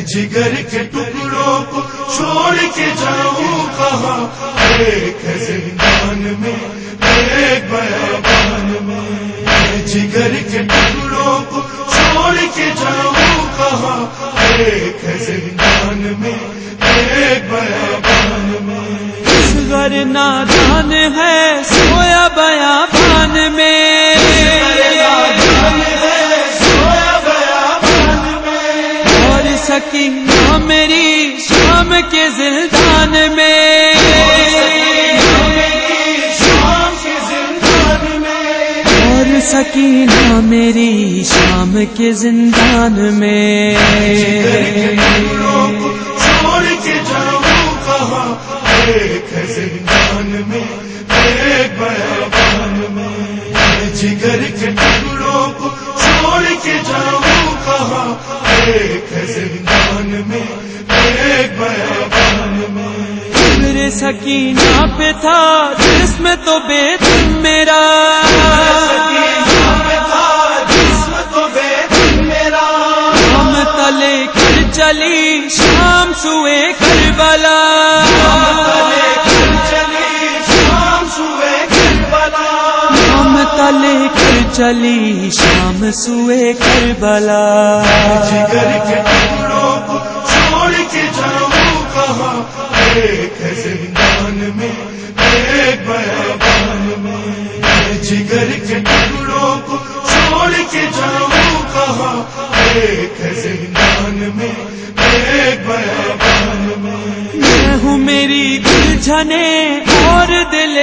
جگر کے ٹکڑوں کو چھوڑ کے جاؤں کہاں؟ ایک زندان میں، ایک بیابان میں۔ جگر کے ٹکڑوں کو چھوڑ کے جاؤں کہاں؟ ایک زندان میں، ایک بیابان میں۔ گھر نادان ہے، سویا بیا سکینہ میری شام کے زندان میں۔ چھوڑ کے جاؤں کہاں؟ ایک زندان میں ایک بیابان میں۔ جگر کے ٹکڑوں کو چھوڑ کے جاؤں کہاں؟ ایک زندان میں ایک بیابان میں۔ میرے سکینہ پہ تھا جس میں تو بے تم میرا۔ چلی، شام سوئے کربلا۔ ہم تلے کر چلی، شام سوئے کربلا۔ جگر کے ٹکڑوں کو چھوڑ کے جاؤں کہاں ایک زندان میں ایک بیابان میں جگر کے ٹکڑوں کو چھوڑ کے جاؤں کہاں؟ زندان میں میں۔ ہوں میری الجھنے اور دل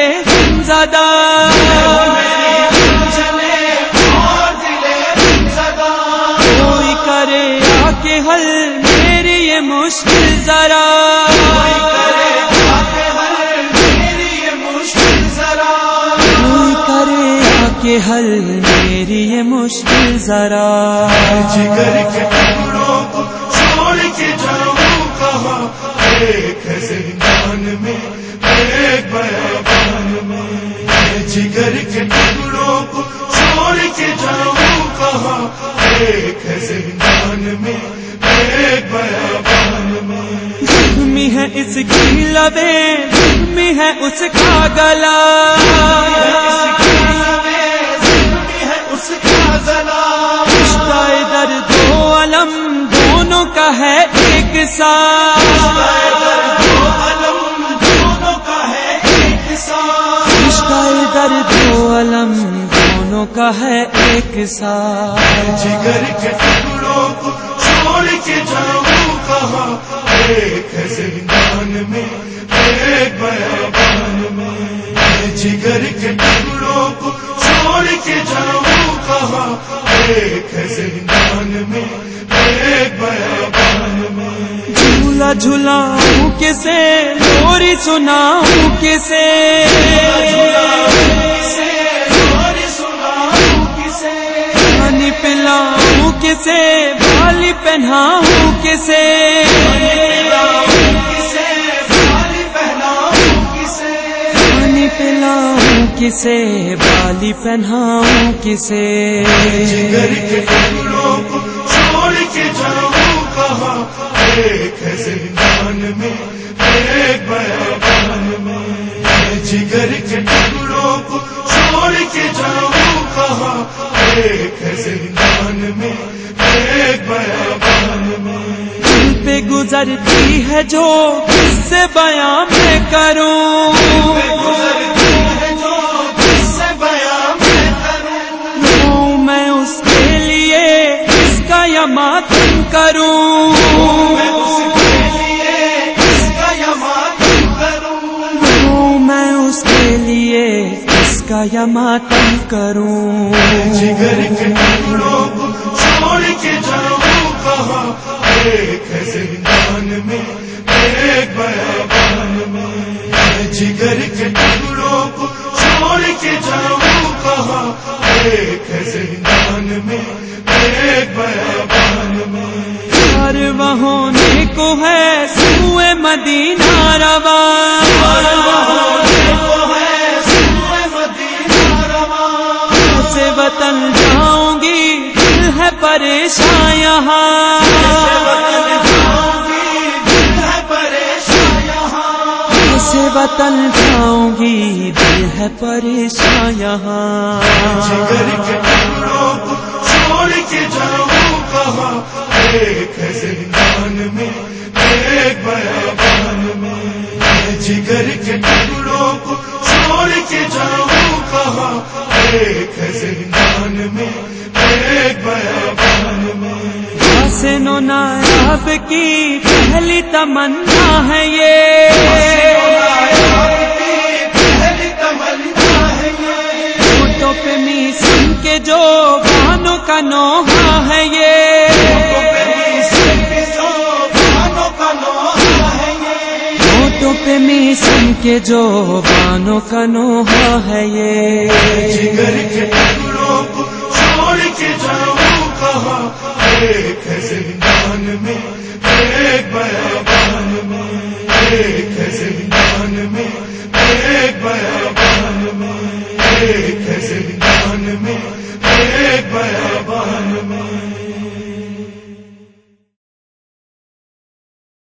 زدہ۔ کوئی کرے آ کے حل میری یہ مشکل ذرا کے حل میری یہ مشکل ذرا۔ جگر کے ٹکڑوں کو چھوڑ کے جاؤں کہاں؟ ایک زندان میں ایک بیابان میں۔ جگر کے ٹکڑوں کو چھوڑ کے جاؤں کہاں؟ ایک زندان میں ایک بیابان میں۔ زخمی ہے اس کی لبے زخمی ہے اس کا گلا۔ رشتہ درد و علم دونوں کا ہے ایک ساتھ رشتہ درد و علم دونوں کا ہے ایک ساتھ جگر کے ٹکڑوں کو چھوڑ کے جاؤں کہاں ایک زندان میں ایک بیابان میں جگر کے ٹکڑوں کو چھوڑ کے جاؤں کہاں ایک ہے زندان میں ایک بیابان میں۔ جھولا جھولاؤں کسے لوری سناؤں کسے پانی پلاؤں کسے بالی پہناؤں کسے کسے بالی پہناؤں کسے۔ جگر کے ٹکڑوں کو چھوڑ کے جاؤں کہاں؟ ایک ہے زندان میں ایک بیابان میں۔ جگر کے ٹکڑوں کو چھوڑ کے جاؤں کہاں؟ ایک ہے زندان میں ایک بیابان میں۔ پہ گزرتی ہے جو کس سے بیاں میں کروں۔ ماتم کروں۔ میں اس کے لیے اس کا یا ماتم کروں۔ جگر کے ٹکڑوں کو چھوڑ کے جاؤں کہاں؟ ایک زندان میں ایک بیابان میں۔ جگر کے ٹکڑوں کو چھوڑ کے جاؤں کہاں؟ ایک زندان میں ہونے کو ہے سوئے مدینہ روا۔ سے وطن جاؤں گی، دل ہے پریشان یہاں۔ سے وطن جاؤں گی، دل ہے پریشان یہاں۔ چھوڑ کے جاؤں کہاں؟ ایک زندگی میں ایک بیابان میں جگر کے ٹکڑوں کو چھوڑ کے جاؤں کہاں؟ ایک زندان میں ایک بیابان میں۔ حسن و نایاب کی پہلی تمنا ہے یہ۔ جو بانوں کا نوحہ ہے یہ۔ کے جو بانو کا نوحہ ہے یہ۔ جگر کے ٹکڑوں کو چھوڑ کے جاؤں کہاں؟ ایک زندان میں، ایک بیان